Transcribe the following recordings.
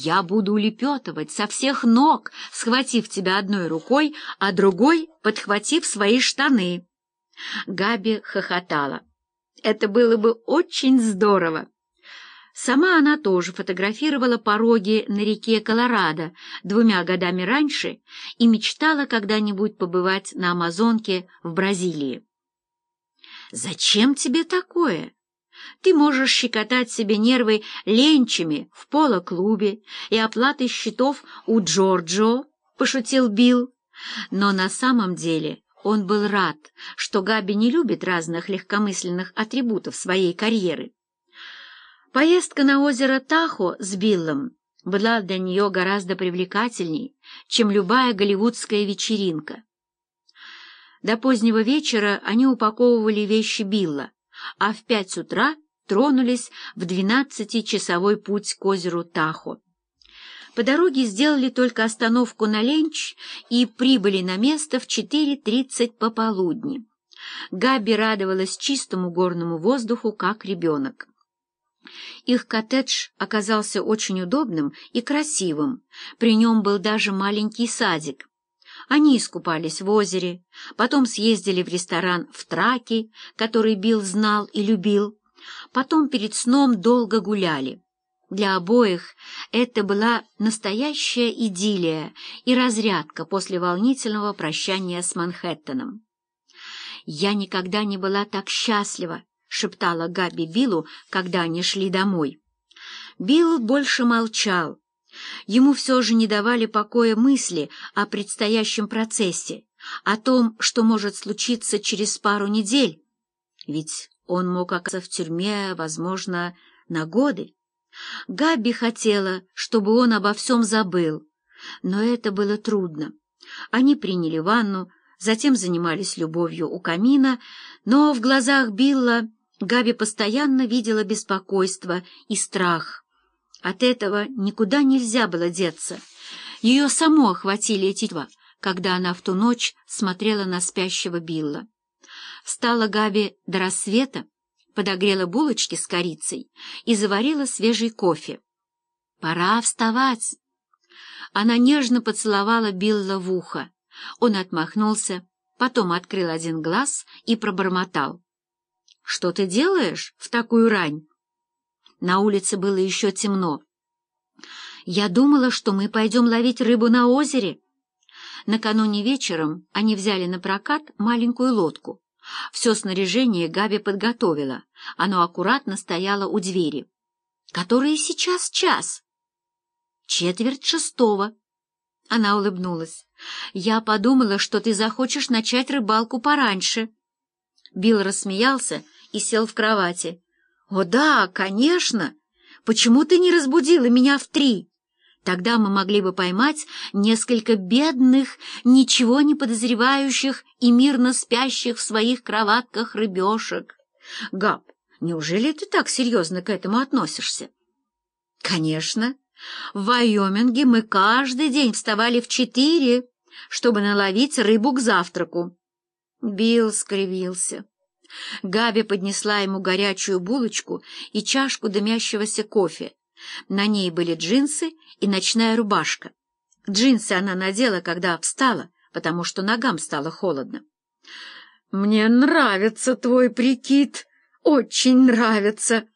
Я буду улепетывать со всех ног, схватив тебя одной рукой, а другой подхватив свои штаны. Габи хохотала. Это было бы очень здорово. Сама она тоже фотографировала пороги на реке Колорадо двумя годами раньше и мечтала когда-нибудь побывать на Амазонке в Бразилии. «Зачем тебе такое?» Ты можешь щекотать себе нервы ленчами в поло-клубе и оплатой счетов у Джорджо, — пошутил Билл. Но на самом деле он был рад, что Габи не любит разных легкомысленных атрибутов своей карьеры. Поездка на озеро Тахо с Биллом была для нее гораздо привлекательней, чем любая голливудская вечеринка. До позднего вечера они упаковывали вещи Билла, а в пять утра тронулись в двенадцатичасовой путь к озеру Тахо. По дороге сделали только остановку на ленч и прибыли на место в 4.30 пополудни. Габи радовалась чистому горному воздуху, как ребенок. Их коттедж оказался очень удобным и красивым, при нем был даже маленький садик. Они искупались в озере, потом съездили в ресторан в Траке, который Билл знал и любил, потом перед сном долго гуляли. Для обоих это была настоящая идиллия и разрядка после волнительного прощания с Манхэттеном. «Я никогда не была так счастлива», — шептала Габи Биллу, когда они шли домой. Билл больше молчал, Ему все же не давали покоя мысли о предстоящем процессе, о том, что может случиться через пару недель. Ведь он мог оказаться в тюрьме, возможно, на годы. Габи хотела, чтобы он обо всем забыл, но это было трудно. Они приняли ванну, затем занимались любовью у камина, но в глазах Билла Габи постоянно видела беспокойство и страх. От этого никуда нельзя было деться. Ее само охватили эти два, когда она в ту ночь смотрела на спящего Билла. Встала Габи до рассвета, подогрела булочки с корицей и заварила свежий кофе. «Пора вставать!» Она нежно поцеловала Билла в ухо. Он отмахнулся, потом открыл один глаз и пробормотал. «Что ты делаешь в такую рань?» На улице было еще темно. Я думала, что мы пойдем ловить рыбу на озере. Накануне вечером они взяли на прокат маленькую лодку. Все снаряжение Габи подготовила. Оно аккуратно стояло у двери. «Который сейчас час?» «Четверть шестого». Она улыбнулась. «Я подумала, что ты захочешь начать рыбалку пораньше». Билл рассмеялся и сел в кровати. «О да, конечно! Почему ты не разбудила меня в три? Тогда мы могли бы поймать несколько бедных, ничего не подозревающих и мирно спящих в своих кроватках рыбешек. Габ, неужели ты так серьезно к этому относишься?» «Конечно. В Вайоминге мы каждый день вставали в четыре, чтобы наловить рыбу к завтраку». Билл скривился. Габи поднесла ему горячую булочку и чашку дымящегося кофе. На ней были джинсы и ночная рубашка. Джинсы она надела, когда встала, потому что ногам стало холодно. «Мне нравится твой прикид, очень нравится.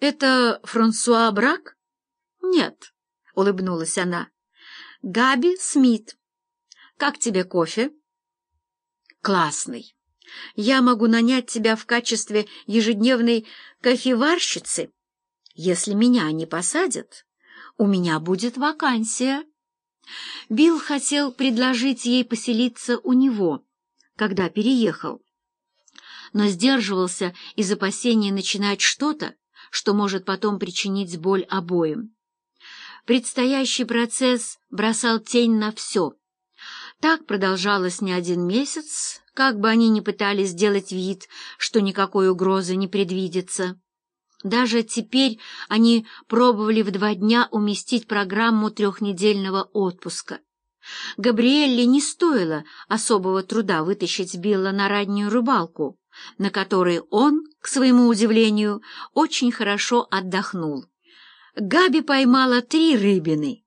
Это Франсуа Брак?» «Нет», — улыбнулась она. «Габи Смит. Как тебе кофе?» «Классный. Я могу нанять тебя в качестве ежедневной кофеварщицы. Если меня не посадят, у меня будет вакансия. Билл хотел предложить ей поселиться у него, когда переехал, но сдерживался из опасения начинать что-то, что может потом причинить боль обоим. Предстоящий процесс бросал тень на все. Так продолжалось не один месяц, как бы они ни пытались сделать вид, что никакой угрозы не предвидится. Даже теперь они пробовали в два дня уместить программу трехнедельного отпуска. Габриэлле не стоило особого труда вытащить Билла на раннюю рыбалку, на которой он, к своему удивлению, очень хорошо отдохнул. Габи поймала три рыбины